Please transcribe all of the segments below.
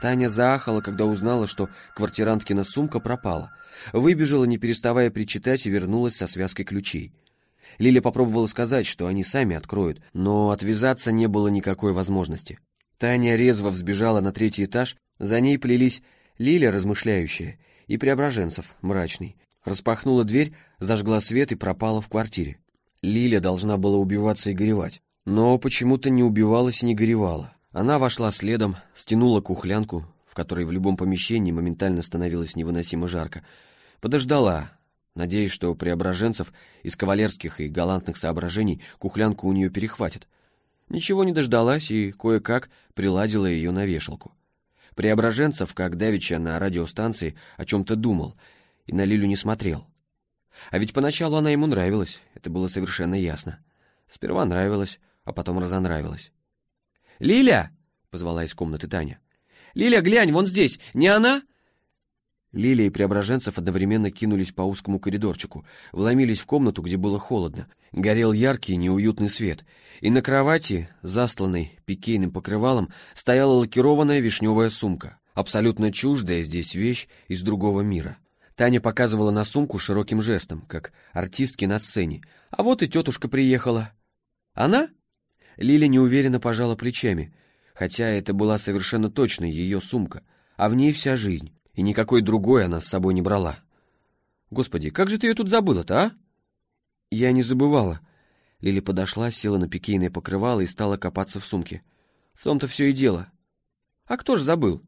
Таня заахала, когда узнала, что квартиранткина сумка пропала. Выбежала, не переставая причитать, и вернулась со связкой ключей. Лиля попробовала сказать, что они сами откроют, но отвязаться не было никакой возможности. Таня резво взбежала на третий этаж, за ней плелись Лиля, размышляющая, и Преображенцев, мрачный. Распахнула дверь, зажгла свет и пропала в квартире. Лиля должна была убиваться и горевать, но почему-то не убивалась и не горевала. Она вошла следом, стянула кухлянку, в которой в любом помещении моментально становилось невыносимо жарко, подождала, надеясь, что Преображенцев из кавалерских и галантных соображений кухлянку у нее перехватит. Ничего не дождалась и кое-как приладила ее на вешалку. Преображенцев, как давеча на радиостанции, о чем-то думал и на Лилю не смотрел. А ведь поначалу она ему нравилась, это было совершенно ясно. Сперва нравилась, а потом разонравилась. «Лиля!» — позвала из комнаты Таня. «Лиля, глянь, вон здесь! Не она?» Лилия и Преображенцев одновременно кинулись по узкому коридорчику, вломились в комнату, где было холодно. Горел яркий, неуютный свет. И на кровати, застланной пикейным покрывалом, стояла лакированная вишневая сумка. Абсолютно чуждая здесь вещь из другого мира. Таня показывала на сумку широким жестом, как артистки на сцене. А вот и тетушка приехала. Она? Лиля неуверенно пожала плечами, хотя это была совершенно точно ее сумка, а в ней вся жизнь и никакой другой она с собой не брала. Господи, как же ты ее тут забыла-то, а? Я не забывала. Лили подошла, села на пикейное покрывало и стала копаться в сумке. В том-то все и дело. А кто ж забыл?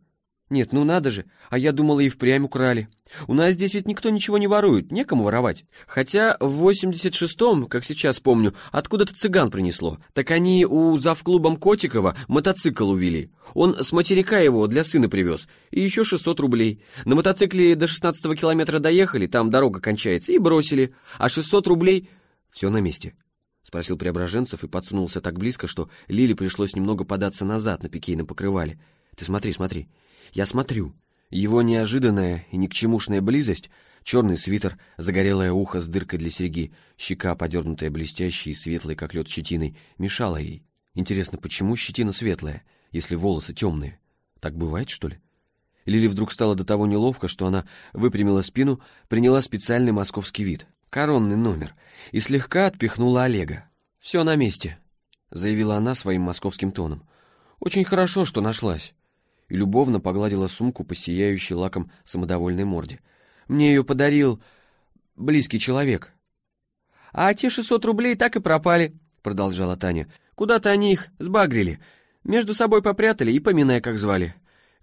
Нет, ну надо же, а я думала и впрямь украли. У нас здесь ведь никто ничего не ворует, некому воровать. Хотя в 86-м, как сейчас помню, откуда-то цыган принесло. Так они у завклубом Котикова мотоцикл увели. Он с материка его для сына привез. И еще 600 рублей. На мотоцикле до 16 километра доехали, там дорога кончается, и бросили. А 600 рублей... Все на месте. — спросил Преображенцев и подсунулся так близко, что Лиле пришлось немного податься назад на пикейном покрывале. «Ты смотри, смотри. Я смотрю. Его неожиданная и никчемушная близость, черный свитер, загорелое ухо с дыркой для серьги, щека, подернутая блестящей и светлой, как лед щетиной, мешала ей. Интересно, почему щетина светлая, если волосы темные? Так бывает, что ли? Лили вдруг стало до того неловко, что она выпрямила спину, приняла специальный московский вид, коронный номер, и слегка отпихнула Олега. «Все на месте», — заявила она своим московским тоном. «Очень хорошо, что нашлась и любовно погладила сумку по сияющей лаком самодовольной морде. «Мне ее подарил близкий человек». «А те шестьсот рублей так и пропали», — продолжала Таня. «Куда-то они их сбагрили. Между собой попрятали и поминая, как звали.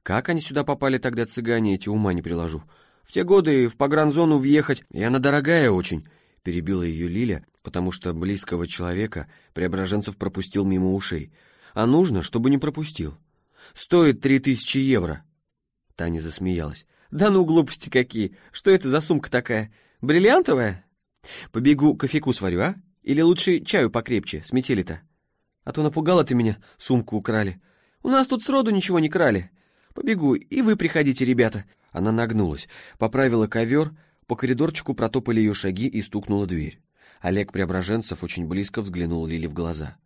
Как они сюда попали тогда, цыгане, эти ума не приложу. В те годы в погранзону въехать, и она дорогая очень», — перебила ее Лиля, потому что близкого человека Преображенцев пропустил мимо ушей. «А нужно, чтобы не пропустил». Стоит три тысячи евро. Таня засмеялась. Да ну, глупости какие. Что это за сумка такая? Бриллиантовая? Побегу кофейку сварю, а? Или лучше чаю покрепче, с метели-то? А то напугала ты меня, сумку украли. У нас тут сроду ничего не крали. Побегу, и вы приходите, ребята. Она нагнулась, поправила ковер, по коридорчику протопали ее шаги и стукнула дверь. Олег Преображенцев очень близко взглянул Лиле в глаза.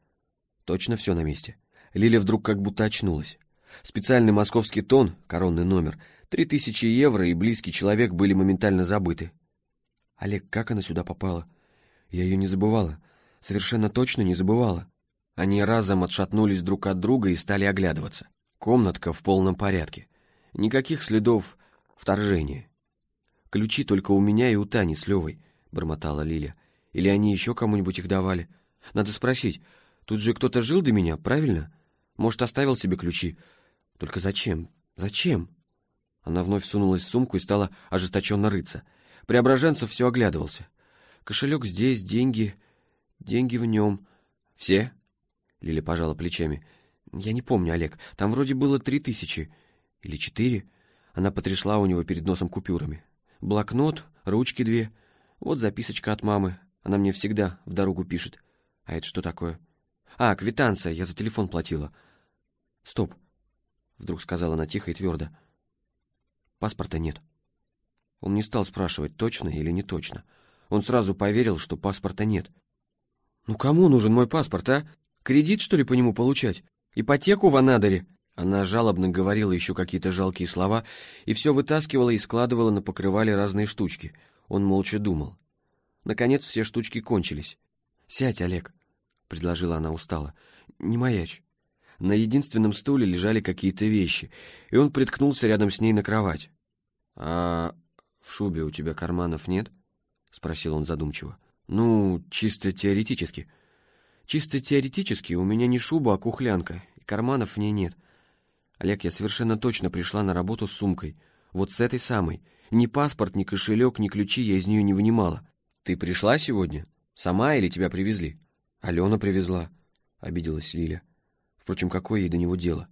Точно все на месте. Лиля вдруг как будто очнулась. Специальный московский тон, коронный номер, три тысячи евро и близкий человек были моментально забыты. Олег, как она сюда попала? Я ее не забывала. Совершенно точно не забывала. Они разом отшатнулись друг от друга и стали оглядываться. Комнатка в полном порядке. Никаких следов вторжения. Ключи только у меня и у Тани с Левой, бормотала Лиля. Или они еще кому-нибудь их давали? Надо спросить. Тут же кто-то жил до меня, правильно? Может, оставил себе ключи? Только зачем? Зачем? Она вновь сунулась в сумку и стала ожесточенно рыться. Преображенцев все оглядывался. Кошелек здесь, деньги... Деньги в нем. Все? Лиля пожала плечами. Я не помню, Олег. Там вроде было три тысячи. Или четыре. Она потрясла у него перед носом купюрами. Блокнот, ручки две. Вот записочка от мамы. Она мне всегда в дорогу пишет. А это что такое? А, квитанция. Я за телефон платила. Стоп. Вдруг сказала она тихо и твердо. Паспорта нет. Он не стал спрашивать, точно или не точно. Он сразу поверил, что паспорта нет. «Ну кому нужен мой паспорт, а? Кредит, что ли, по нему получать? Ипотеку в Анадыре?» Она жалобно говорила еще какие-то жалкие слова и все вытаскивала и складывала на покрывале разные штучки. Он молча думал. Наконец все штучки кончились. «Сядь, Олег», — предложила она устало. «Не маячь». На единственном стуле лежали какие-то вещи, и он приткнулся рядом с ней на кровать. «А в шубе у тебя карманов нет?» — спросил он задумчиво. «Ну, чисто теоретически». «Чисто теоретически у меня не шуба, а кухлянка, и карманов в ней нет». Олег, я совершенно точно пришла на работу с сумкой. Вот с этой самой. Ни паспорт, ни кошелек, ни ключи я из нее не вынимала. Ты пришла сегодня? Сама или тебя привезли? Алена привезла, — обиделась Лиля. Впрочем, какое ей до него дело?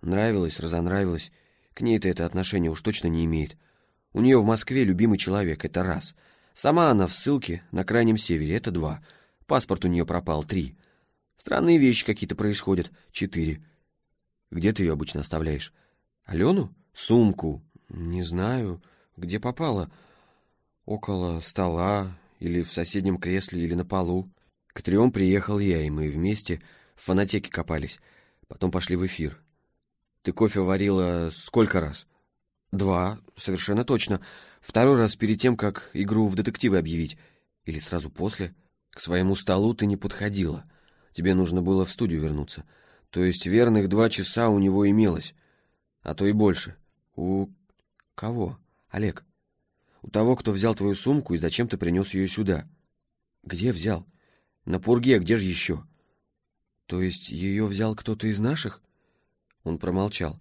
Нравилось, разонравилось. К ней-то это отношение уж точно не имеет. У нее в Москве любимый человек, это раз. Сама она в ссылке на Крайнем Севере, это два. Паспорт у нее пропал, три. Странные вещи какие-то происходят, четыре. Где ты ее обычно оставляешь? Алену? Сумку. Не знаю. Где попала? Около стола, или в соседнем кресле, или на полу. К трем приехал я, и мы вместе в фонотеке копались. Потом пошли в эфир. Ты кофе варила сколько раз? Два, совершенно точно. Второй раз перед тем, как игру в детективы объявить. Или сразу после. К своему столу ты не подходила. Тебе нужно было в студию вернуться. То есть верных два часа у него имелось, а то и больше. У кого, Олег? У того, кто взял твою сумку и зачем ты принес ее сюда. Где взял? На пурге, где же еще? То есть ее взял кто-то из наших? Он промолчал.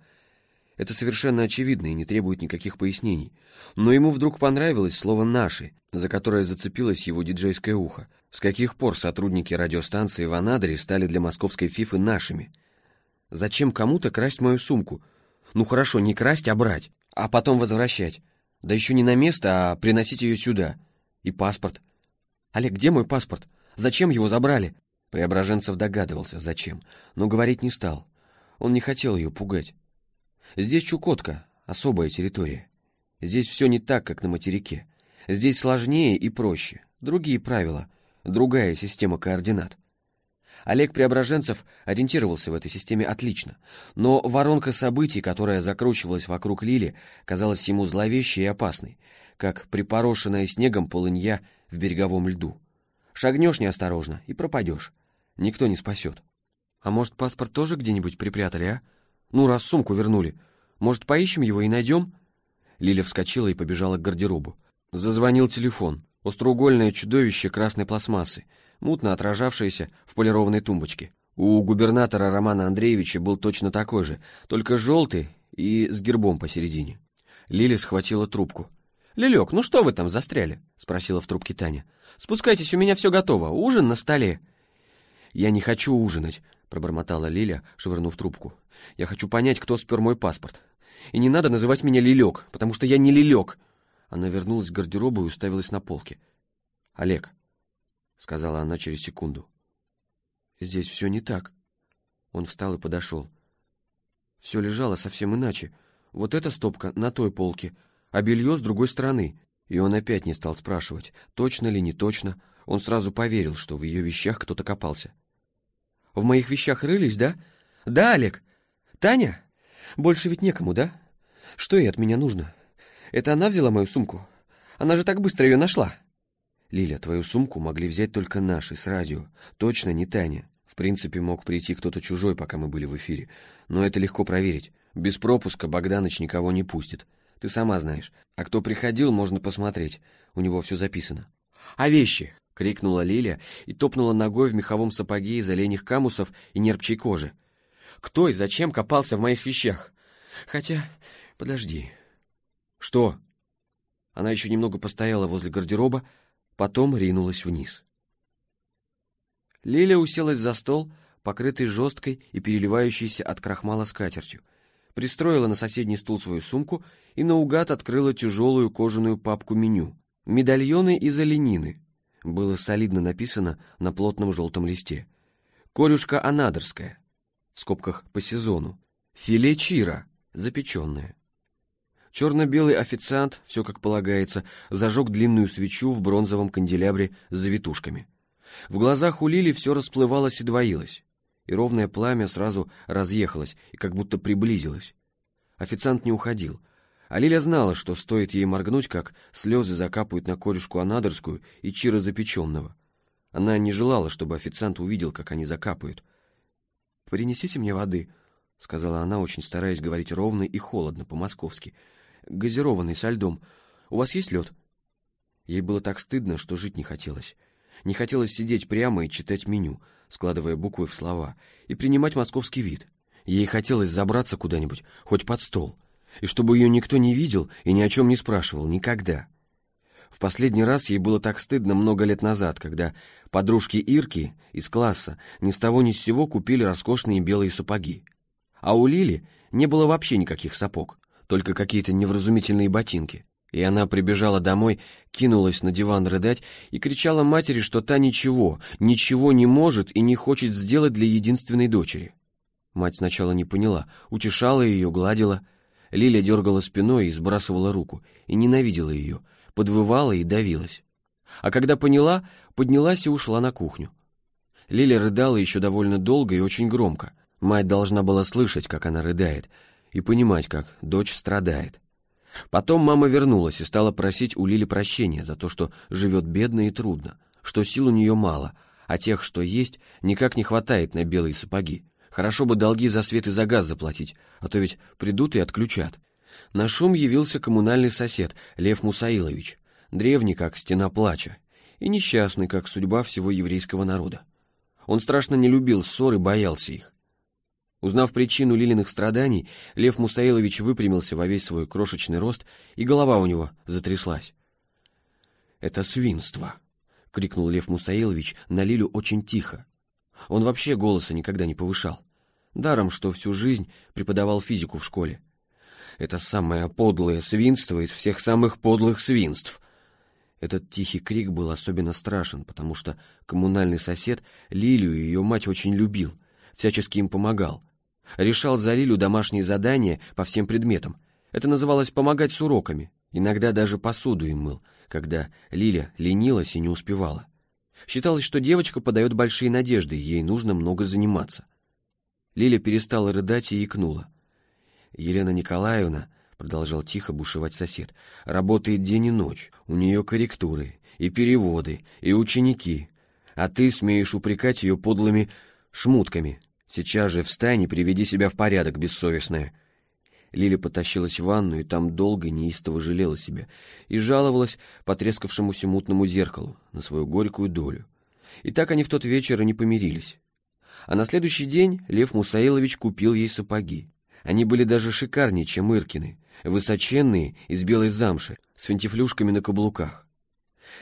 Это совершенно очевидно и не требует никаких пояснений. Но ему вдруг понравилось слово «наши», за которое зацепилось его диджейское ухо. С каких пор сотрудники радиостанции в Анадыре стали для московской фифы нашими? Зачем кому-то красть мою сумку? Ну хорошо, не красть, а брать, а потом возвращать. Да еще не на место, а приносить ее сюда. И паспорт. Олег, где мой паспорт? Зачем его забрали? Преображенцев догадывался, зачем, но говорить не стал. Он не хотел ее пугать. Здесь Чукотка, особая территория. Здесь все не так, как на материке. Здесь сложнее и проще. Другие правила, другая система координат. Олег Преображенцев ориентировался в этой системе отлично, но воронка событий, которая закручивалась вокруг Лили, казалась ему зловещей и опасной, как припорошенная снегом полынья в береговом льду. Шагнешь неосторожно и пропадешь. Никто не спасет. А может, паспорт тоже где-нибудь припрятали, а? Ну, раз сумку вернули. Может, поищем его и найдем? Лиля вскочила и побежала к гардеробу. Зазвонил телефон. Остроугольное чудовище красной пластмассы — мутно отражавшаяся в полированной тумбочке. У губернатора Романа Андреевича был точно такой же, только желтый и с гербом посередине. Лиля схватила трубку. «Лилек, ну что вы там застряли?» — спросила в трубке Таня. «Спускайтесь, у меня все готово. Ужин на столе». «Я не хочу ужинать», — пробормотала Лиля, швырнув трубку. «Я хочу понять, кто спер мой паспорт. И не надо называть меня Лилек, потому что я не Лилек». Она вернулась к гардеробу и уставилась на полке. «Олег, сказала она через секунду. Здесь все не так. Он встал и подошел. Все лежало совсем иначе. Вот эта стопка на той полке, а белье с другой стороны. И он опять не стал спрашивать, точно ли, не точно. Он сразу поверил, что в ее вещах кто-то копался. «В моих вещах рылись, да? Да, Олег? Таня? Больше ведь некому, да? Что ей от меня нужно? Это она взяла мою сумку? Она же так быстро ее нашла!» «Лиля, твою сумку могли взять только наши с радио. Точно не Таня. В принципе, мог прийти кто-то чужой, пока мы были в эфире. Но это легко проверить. Без пропуска Богданыч никого не пустит. Ты сама знаешь. А кто приходил, можно посмотреть. У него все записано». «А вещи?» — крикнула Лиля и топнула ногой в меховом сапоге из оленьих камусов и нерпчей кожи. «Кто и зачем копался в моих вещах? Хотя... Подожди». «Что?» Она еще немного постояла возле гардероба, потом ринулась вниз. Лиля уселась за стол, покрытый жесткой и переливающейся от крахмала скатертью, пристроила на соседний стул свою сумку и наугад открыла тяжелую кожаную папку меню. «Медальоны из оленины» было солидно написано на плотном желтом листе. «Корюшка анадырская» в скобках по сезону. «Филе чира» запеченное. Черно-белый официант, все как полагается, зажег длинную свечу в бронзовом канделябре с завитушками. В глазах у Лили все расплывалось и двоилось. и ровное пламя сразу разъехалось и как будто приблизилось. Официант не уходил, а Лиля знала, что стоит ей моргнуть, как слезы закапают на корешку анадырскую и чира запеченного. Она не желала, чтобы официант увидел, как они закапают. «Принесите мне воды», — сказала она, очень стараясь говорить ровно и холодно, по-московски. «Газированный, со льдом. У вас есть лед?» Ей было так стыдно, что жить не хотелось. Не хотелось сидеть прямо и читать меню, складывая буквы в слова, и принимать московский вид. Ей хотелось забраться куда-нибудь, хоть под стол, и чтобы ее никто не видел и ни о чем не спрашивал, никогда. В последний раз ей было так стыдно много лет назад, когда подружки Ирки из класса ни с того ни с сего купили роскошные белые сапоги. А у Лили не было вообще никаких сапог, только какие-то невразумительные ботинки. И она прибежала домой, кинулась на диван рыдать и кричала матери, что та ничего, ничего не может и не хочет сделать для единственной дочери. Мать сначала не поняла, утешала ее, гладила. Лиля дергала спиной и сбрасывала руку, и ненавидела ее, подвывала и давилась. А когда поняла, поднялась и ушла на кухню. Лиля рыдала еще довольно долго и очень громко. Мать должна была слышать, как она рыдает, и понимать, как дочь страдает. Потом мама вернулась и стала просить у Лили прощения за то, что живет бедно и трудно, что сил у нее мало, а тех, что есть, никак не хватает на белые сапоги. Хорошо бы долги за свет и за газ заплатить, а то ведь придут и отключат. На шум явился коммунальный сосед Лев Мусаилович, древний, как стена плача, и несчастный, как судьба всего еврейского народа. Он страшно не любил ссор и боялся их. Узнав причину Лилиных страданий, Лев Мустаилович выпрямился во весь свой крошечный рост, и голова у него затряслась. «Это свинство!» — крикнул Лев Мустаилович на Лилю очень тихо. Он вообще голоса никогда не повышал. Даром, что всю жизнь преподавал физику в школе. Это самое подлое свинство из всех самых подлых свинств. Этот тихий крик был особенно страшен, потому что коммунальный сосед Лилию и ее мать очень любил, всячески им помогал — Решал за Лилю домашние задания по всем предметам. Это называлось помогать с уроками. Иногда даже посуду им мыл, когда Лиля ленилась и не успевала. Считалось, что девочка подает большие надежды, ей нужно много заниматься. Лиля перестала рыдать и икнула. Елена Николаевна, продолжал тихо бушевать сосед, работает день и ночь. У нее корректуры, и переводы, и ученики. А ты смеешь упрекать ее подлыми шмутками. Сейчас же встань и приведи себя в порядок, бессовестная. Лиля потащилась в ванну и там долго неистово жалела себя и жаловалась потрескавшемуся мутному зеркалу на свою горькую долю. И так они в тот вечер и не помирились. А на следующий день Лев Мусаилович купил ей сапоги. Они были даже шикарнее, чем Иркины, высоченные, из белой замши, с фентифлюшками на каблуках.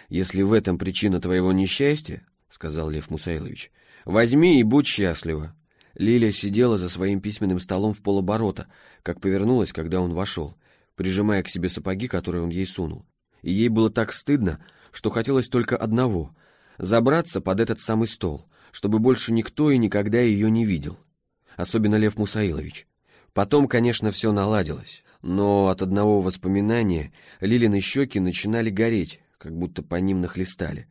«Если в этом причина твоего несчастья, — сказал Лев Мусаилович, — возьми и будь счастлива. Лилия сидела за своим письменным столом в полоборота, как повернулась, когда он вошел, прижимая к себе сапоги, которые он ей сунул. И ей было так стыдно, что хотелось только одного — забраться под этот самый стол, чтобы больше никто и никогда ее не видел. Особенно Лев Мусаилович. Потом, конечно, все наладилось, но от одного воспоминания Лилины щеки начинали гореть, как будто по ним нахлестали.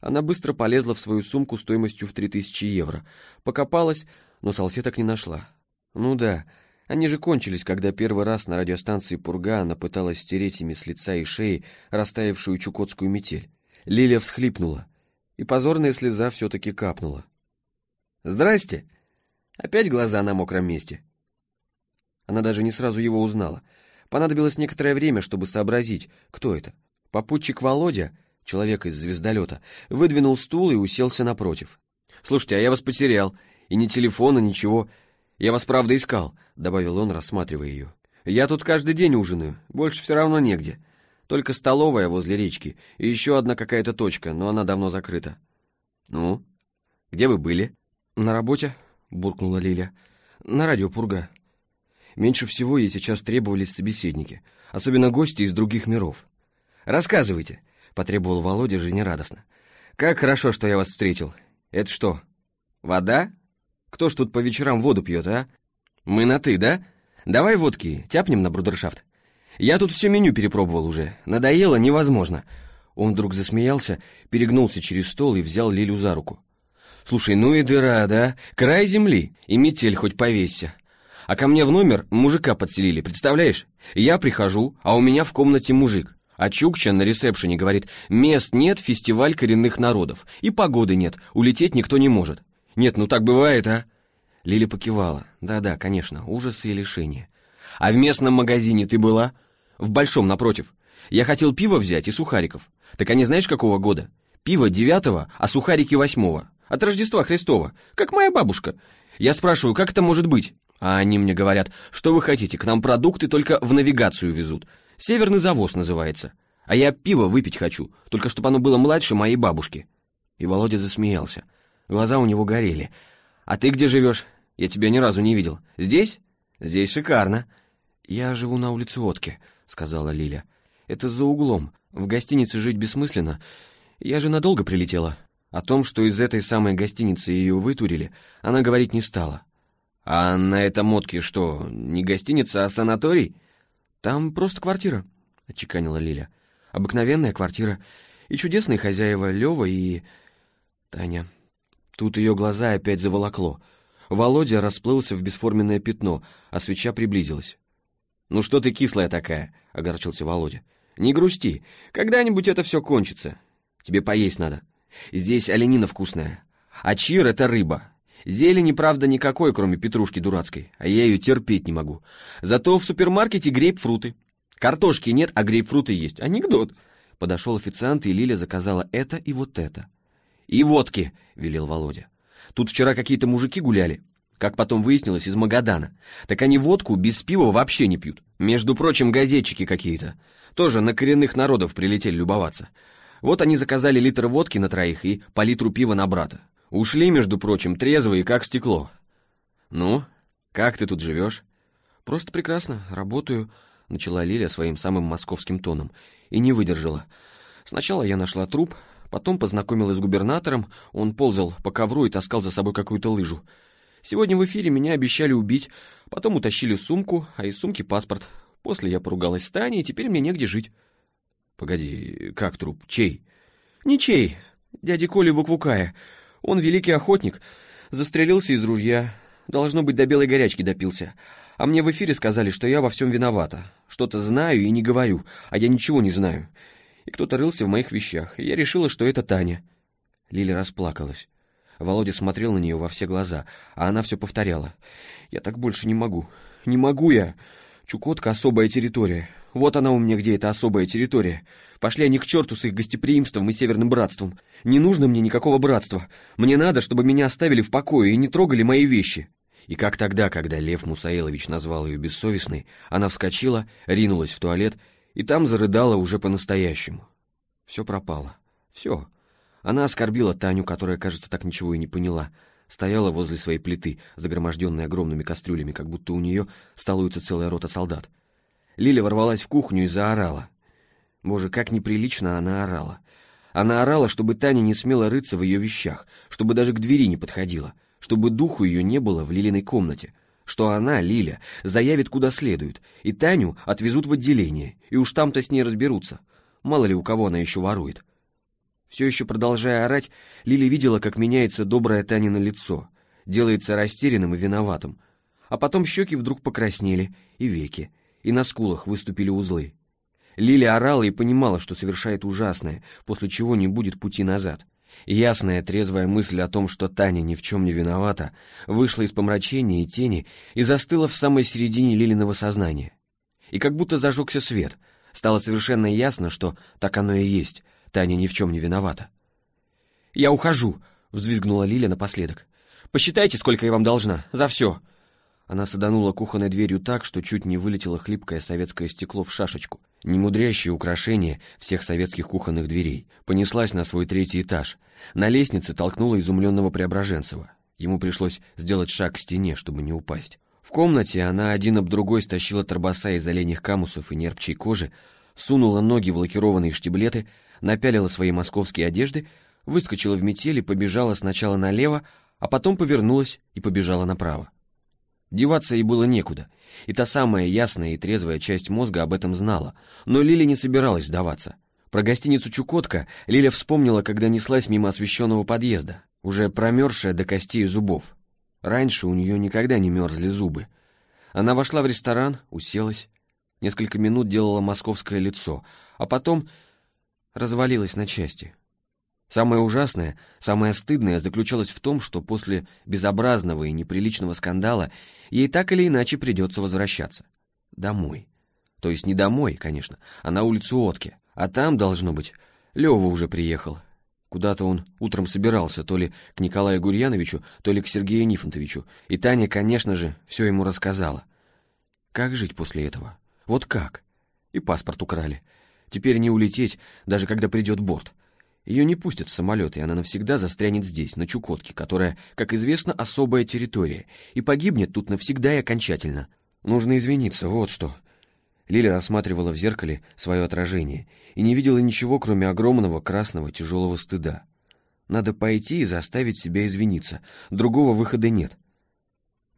Она быстро полезла в свою сумку стоимостью в 3000 евро. Покопалась, но салфеток не нашла. Ну да, они же кончились, когда первый раз на радиостанции «Пурга» она пыталась стереть ими с лица и шеи растаявшую чукотскую метель. Лилия всхлипнула, и позорная слеза все-таки капнула. «Здрасте!» Опять глаза на мокром месте. Она даже не сразу его узнала. Понадобилось некоторое время, чтобы сообразить, кто это. Попутчик Володя — человек из звездолета, выдвинул стул и уселся напротив. «Слушайте, а я вас потерял. И ни телефона, ничего. Я вас правда искал», — добавил он, рассматривая ее. «Я тут каждый день ужинаю, больше все равно негде. Только столовая возле речки и еще одна какая-то точка, но она давно закрыта». «Ну, где вы были?» «На работе», — буркнула Лиля. «На радио Пурга». Меньше всего ей сейчас требовались собеседники, особенно гости из других миров. «Рассказывайте», — потребовал Володя жизнерадостно. «Как хорошо, что я вас встретил. Это что, вода? Кто ж тут по вечерам воду пьет, а? Мы на «ты», да? Давай водки, тяпнем на брудершафт. Я тут все меню перепробовал уже. Надоело невозможно». Он вдруг засмеялся, перегнулся через стол и взял Лилю за руку. Слушай, ну и дыра, да? Край земли, и метель хоть повесься. А ко мне в номер мужика подселили, представляешь? Я прихожу, а у меня в комнате мужик. А Чукча на ресепшене говорит, мест нет, фестиваль коренных народов. И погоды нет, улететь никто не может. Нет, ну так бывает, а? Лили покивала. Да-да, конечно, ужасы и лишения. А в местном магазине ты была? В большом, напротив. Я хотел пиво взять и сухариков. Так они знаешь, какого года? Пиво девятого, а сухарики восьмого. От Рождества Христова. Как моя бабушка. Я спрашиваю, как это может быть? А они мне говорят, что вы хотите, к нам продукты только в навигацию везут. Северный завоз называется. А я пиво выпить хочу, только чтобы оно было младше моей бабушки. И Володя засмеялся. Глаза у него горели. А ты где живешь? Я тебя ни разу не видел. Здесь? Здесь шикарно. Я живу на улице Отки, сказала Лиля. Это за углом. В гостинице жить бессмысленно. Я же надолго прилетела. О том, что из этой самой гостиницы ее вытурили, она говорить не стала. «А на этом мотке что, не гостиница, а санаторий?» «Там просто квартира», — отчеканила Лиля. «Обыкновенная квартира. И чудесные хозяева Лева и...» «Таня». Тут ее глаза опять заволокло. Володя расплылся в бесформенное пятно, а свеча приблизилась. «Ну что ты кислая такая?» — огорчился Володя. «Не грусти. Когда-нибудь это все кончится. Тебе поесть надо. Здесь оленина вкусная. А чир — это рыба. Зелени, правда, никакой, кроме петрушки дурацкой, а я ее терпеть не могу. Зато в супермаркете грейпфруты. Картошки нет, а грейпфруты есть. Анекдот. Подошел официант, и Лиля заказала это и вот это. «И водки», — велел Володя. «Тут вчера какие-то мужики гуляли, как потом выяснилось, из Магадана. Так они водку без пива вообще не пьют. Между прочим, газетчики какие-то. Тоже на коренных народов прилетели любоваться. Вот они заказали литр водки на троих и по литру пива на брата. Ушли, между прочим, трезвые, как стекло. Ну, как ты тут живешь? Просто прекрасно, работаю, начала Лиля своим самым московским тоном. И не выдержала. Сначала я нашла труп, потом познакомилась с губернатором, он ползал по ковру и таскал за собой какую-то лыжу. Сегодня в эфире меня обещали убить, потом утащили сумку, а из сумки паспорт. После я поругалась с Таней, и теперь мне негде жить. Погоди, как труп? Чей? Ничей. Дяди Коли Вуквукая. Он великий охотник, застрелился из ружья, должно быть, до белой горячки допился. А мне в эфире сказали, что я во всем виновата. Что-то знаю и не говорю, а я ничего не знаю. И кто-то рылся в моих вещах, и я решила, что это Таня. Лиля расплакалась. Володя смотрел на нее во все глаза, а она все повторяла. «Я так больше не могу. Не могу я. Чукотка — особая территория. Вот она у меня где, эта особая территория. Пошли они к черту с их гостеприимством и северным братством. Не нужно мне никакого братства. Мне надо, чтобы меня оставили в покое и не трогали мои вещи». И как тогда, когда Лев Мусаилович назвал ее бессовестной, она вскочила, ринулась в туалет и там зарыдала уже по-настоящему. Все пропало. Все. Она оскорбила Таню, которая, кажется, так ничего и не поняла. Стояла возле своей плиты, загроможденной огромными кастрюлями, как будто у нее столуется целая рота солдат. Лиля ворвалась в кухню и заорала. Боже, как неприлично она орала. Она орала, чтобы Таня не смела рыться в ее вещах, чтобы даже к двери не подходила, чтобы духу ее не было в Лилиной комнате, что она, Лиля, заявит куда следует, и Таню отвезут в отделение, и уж там-то с ней разберутся. Мало ли у кого она еще ворует. Все еще продолжая орать, Лили видела, как меняется доброе Танино лицо, делается растерянным и виноватым. А потом щеки вдруг покраснели, и веки, и на скулах выступили узлы. Лили орала и понимала, что совершает ужасное, после чего не будет пути назад. Ясная, трезвая мысль о том, что Таня ни в чем не виновата, вышла из помрачения и тени и застыла в самой середине Лилиного сознания. И как будто зажегся свет, стало совершенно ясно, что так оно и есть, Таня ни в чем не виновата. «Я ухожу!» — взвизгнула Лиля напоследок. «Посчитайте, сколько я вам должна, за все!» Она саданула кухонной дверью так, что чуть не вылетело хлипкое советское стекло в шашечку. Немудрящее украшение всех советских кухонных дверей. Понеслась на свой третий этаж. На лестнице толкнула изумленного Преображенцева. Ему пришлось сделать шаг к стене, чтобы не упасть. В комнате она один об другой стащила торбоса из оленьих камусов и нерпчей кожи, сунула ноги в лакированные штиблеты, напялила свои московские одежды, выскочила в метель и побежала сначала налево, а потом повернулась и побежала направо. Деваться ей было некуда, и та самая ясная и трезвая часть мозга об этом знала, но Лиля не собиралась сдаваться. Про гостиницу «Чукотка» Лиля вспомнила, когда неслась мимо освещенного подъезда. уже промерзшая до костей зубов. Раньше у нее никогда не мерзли зубы. Она вошла в ресторан, уселась, несколько минут делала московское лицо, а потом развалилась на части. Самое ужасное, самое стыдное заключалось в том, что после безобразного и неприличного скандала ей так или иначе придется возвращаться. Домой. То есть не домой, конечно, а на улицу Отки. А там, должно быть, Лёва уже приехал. Куда-то он утром собирался, то ли к Николаю Гурьяновичу, то ли к Сергею Нифонтовичу. И Таня, конечно же, все ему рассказала. Как жить после этого? Вот как? И паспорт украли. Теперь не улететь, даже когда придет борт. Ее не пустят в самолет, и она навсегда застрянет здесь, на Чукотке, которая, как известно, особая территория, и погибнет тут навсегда и окончательно. Нужно извиниться, вот что. Лиля рассматривала в зеркале свое отражение и не видела ничего, кроме огромного красного тяжелого стыда. Надо пойти и заставить себя извиниться, другого выхода нет.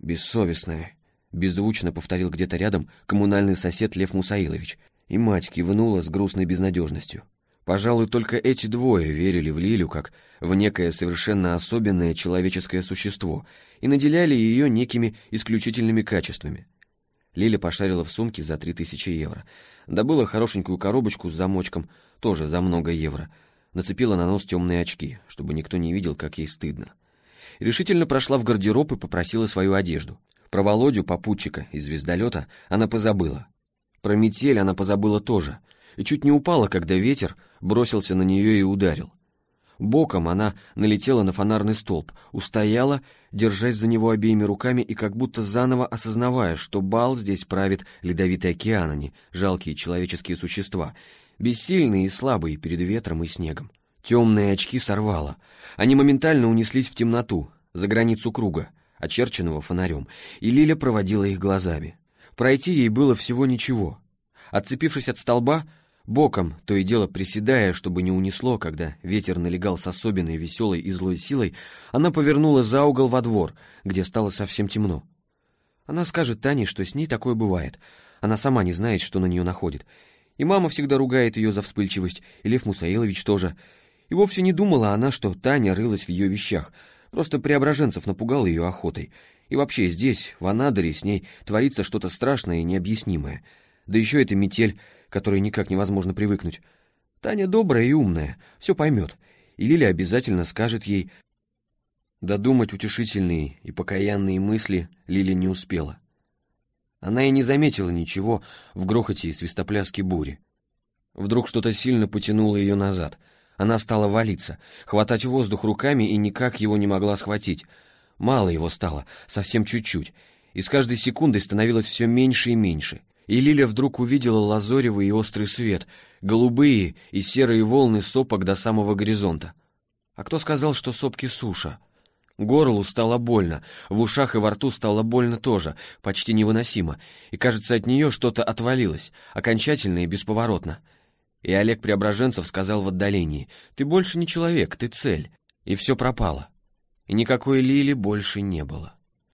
Бессовестная, беззвучно повторил где-то рядом коммунальный сосед Лев Мусаилович, и мать кивнула с грустной безнадежностью. Пожалуй, только эти двое верили в Лилю как в некое совершенно особенное человеческое существо и наделяли ее некими исключительными качествами. Лиля пошарила в сумке за три тысячи евро. Добыла хорошенькую коробочку с замочком, тоже за много евро. Нацепила на нос темные очки, чтобы никто не видел, как ей стыдно. Решительно прошла в гардероб и попросила свою одежду. Про Володю, попутчика из звездолета, она позабыла. Про метель она позабыла тоже — и чуть не упала, когда ветер бросился на нее и ударил. Боком она налетела на фонарный столб, устояла, держась за него обеими руками и как будто заново осознавая, что бал здесь правит ледовитый океан, а не жалкие человеческие существа, бессильные и слабые перед ветром и снегом. Темные очки сорвало. Они моментально унеслись в темноту, за границу круга, очерченного фонарем, и Лиля проводила их глазами. Пройти ей было всего ничего. Отцепившись от столба, Боком, то и дело приседая, чтобы не унесло, когда ветер налегал с особенной веселой и злой силой, она повернула за угол во двор, где стало совсем темно. Она скажет Тане, что с ней такое бывает. Она сама не знает, что на нее находит. И мама всегда ругает ее за вспыльчивость, и Лев Мусаилович тоже. И вовсе не думала она, что Таня рылась в ее вещах. Просто Преображенцев напугал ее охотой. И вообще здесь, в Анадыре, с ней творится что-то страшное и необъяснимое. Да еще эта метель которой никак невозможно привыкнуть. Таня добрая и умная, все поймет, и Лиля обязательно скажет ей... Додумать утешительные и покаянные мысли Лиля не успела. Она и не заметила ничего в грохоте и свистопляске бури. Вдруг что-то сильно потянуло ее назад. Она стала валиться, хватать воздух руками и никак его не могла схватить. Мало его стало, совсем чуть-чуть, и с каждой секундой становилось все меньше и меньше и Лиля вдруг увидела лазоревый и острый свет, голубые и серые волны сопок до самого горизонта. А кто сказал, что сопки суша? Горлу стало больно, в ушах и во рту стало больно тоже, почти невыносимо, и, кажется, от нее что-то отвалилось, окончательно и бесповоротно. И Олег Преображенцев сказал в отдалении, «Ты больше не человек, ты цель». И все пропало. И никакой Лили больше не было.